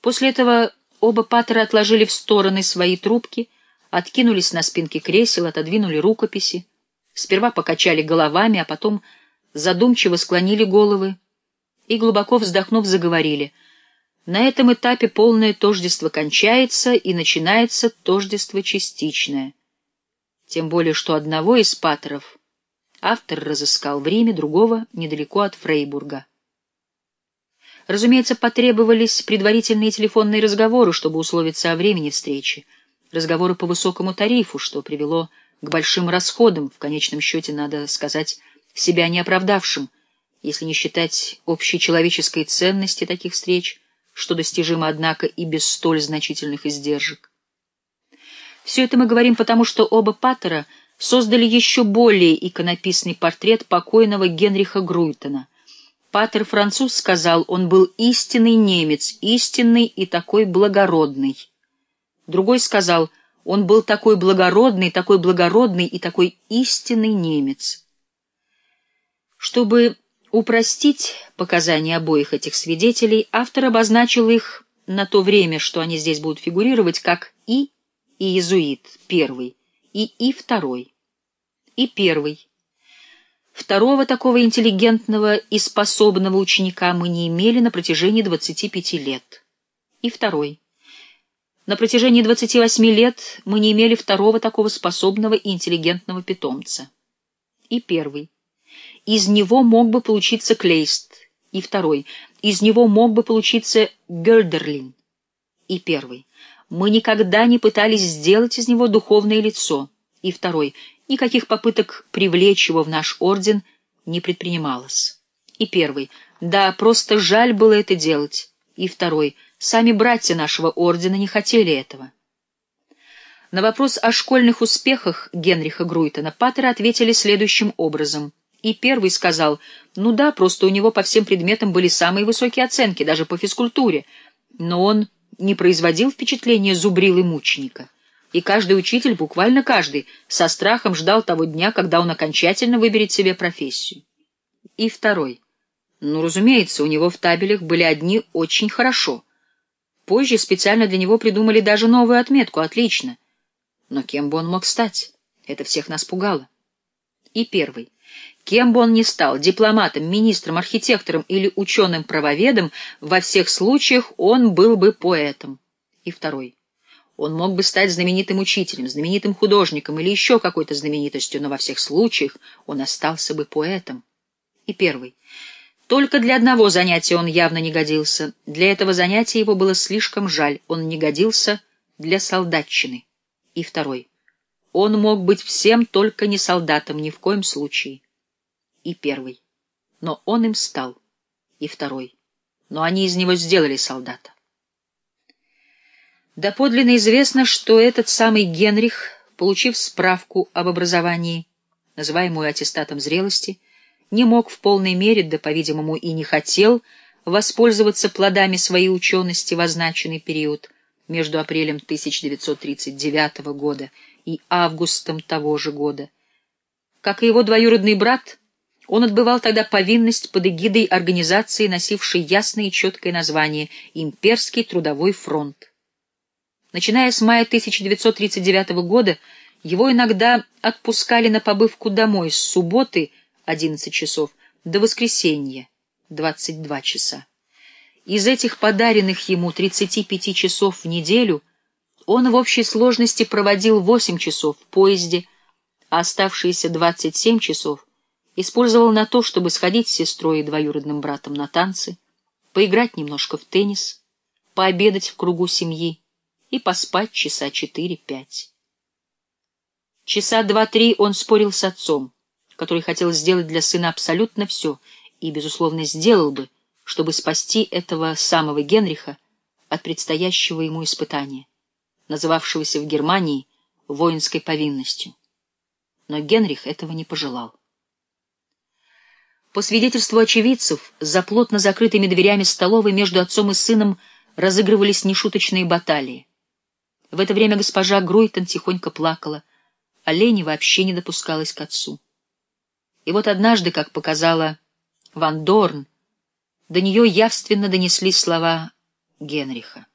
После этого оба патера отложили в стороны свои трубки, откинулись на спинки кресел, отодвинули рукописи, сперва покачали головами, а потом задумчиво склонили головы и, глубоко вздохнув, заговорили. На этом этапе полное тождество кончается, и начинается тождество частичное. Тем более, что одного из патеров автор разыскал в Риме, другого — недалеко от Фрейбурга. Разумеется, потребовались предварительные телефонные разговоры, чтобы условиться о времени встречи, разговоры по высокому тарифу, что привело к большим расходам, в конечном счете, надо сказать, себя не оправдавшим, если не считать общей человеческой ценности таких встреч, что достижимо, однако, и без столь значительных издержек. Все это мы говорим потому, что оба Паттера создали еще более иконописный портрет покойного Генриха Груйтона, Патер француз сказал, он был истинный немец, истинный и такой благородный. Другой сказал, он был такой благородный, такой благородный и такой истинный немец. Чтобы упростить показания обоих этих свидетелей, автор обозначил их на то время, что они здесь будут фигурировать, как «и» и «иезуит» первый, и «и» второй. И первый Второго такого интеллигентного и способного ученика мы не имели на протяжении 25 лет. И второй. На протяжении 28 лет мы не имели второго такого способного и интеллигентного питомца. И первый. Из него мог бы получиться Клейст. И второй. Из него мог бы получиться Гёльдерлин. И первый. Мы никогда не пытались сделать из него духовное лицо. И второй. Никаких попыток привлечь его в наш орден не предпринималось. И первый. Да, просто жаль было это делать. И второй. Сами братья нашего ордена не хотели этого. На вопрос о школьных успехах Генриха Груйтона Паттеры ответили следующим образом. И первый сказал, ну да, просто у него по всем предметам были самые высокие оценки, даже по физкультуре, но он не производил впечатления зубрилы мученика и каждый учитель, буквально каждый, со страхом ждал того дня, когда он окончательно выберет себе профессию. И второй. Ну, разумеется, у него в табелях были одни очень хорошо. Позже специально для него придумали даже новую отметку «Отлично». Но кем бы он мог стать? Это всех нас пугало. И первый. Кем бы он ни стал, дипломатом, министром, архитектором или ученым-правоведом, во всех случаях он был бы поэтом. И второй. Он мог бы стать знаменитым учителем, знаменитым художником или еще какой-то знаменитостью, но во всех случаях он остался бы поэтом. И первый. Только для одного занятия он явно не годился. Для этого занятия его было слишком жаль. Он не годился для солдатчины. И второй. Он мог быть всем, только не солдатом, ни в коем случае. И первый. Но он им стал. И второй. Но они из него сделали солдата. Доподлинно известно, что этот самый Генрих, получив справку об образовании, называемую аттестатом зрелости, не мог в полной мере, да, по-видимому, и не хотел воспользоваться плодами своей учености в означенный период между апрелем 1939 года и августом того же года. Как и его двоюродный брат, он отбывал тогда повинность под эгидой организации, носившей ясное и четкое название «Имперский трудовой фронт». Начиная с мая 1939 года, его иногда отпускали на побывку домой с субботы 11 часов до воскресенья 22 часа. Из этих подаренных ему 35 часов в неделю он в общей сложности проводил 8 часов в поезде, а оставшиеся 27 часов использовал на то, чтобы сходить с сестрой и двоюродным братом на танцы, поиграть немножко в теннис, пообедать в кругу семьи, и поспать часа четыре-пять. Часа два-три он спорил с отцом, который хотел сделать для сына абсолютно все и, безусловно, сделал бы, чтобы спасти этого самого Генриха от предстоящего ему испытания, называвшегося в Германии воинской повинностью. Но Генрих этого не пожелал. По свидетельству очевидцев, за плотно закрытыми дверями столовой между отцом и сыном разыгрывались нешуточные баталии. В это время госпожа Груйтон тихонько плакала, а Лени вообще не допускалась к отцу. И вот однажды, как показала Ван Дорн, до нее явственно донеслись слова Генриха.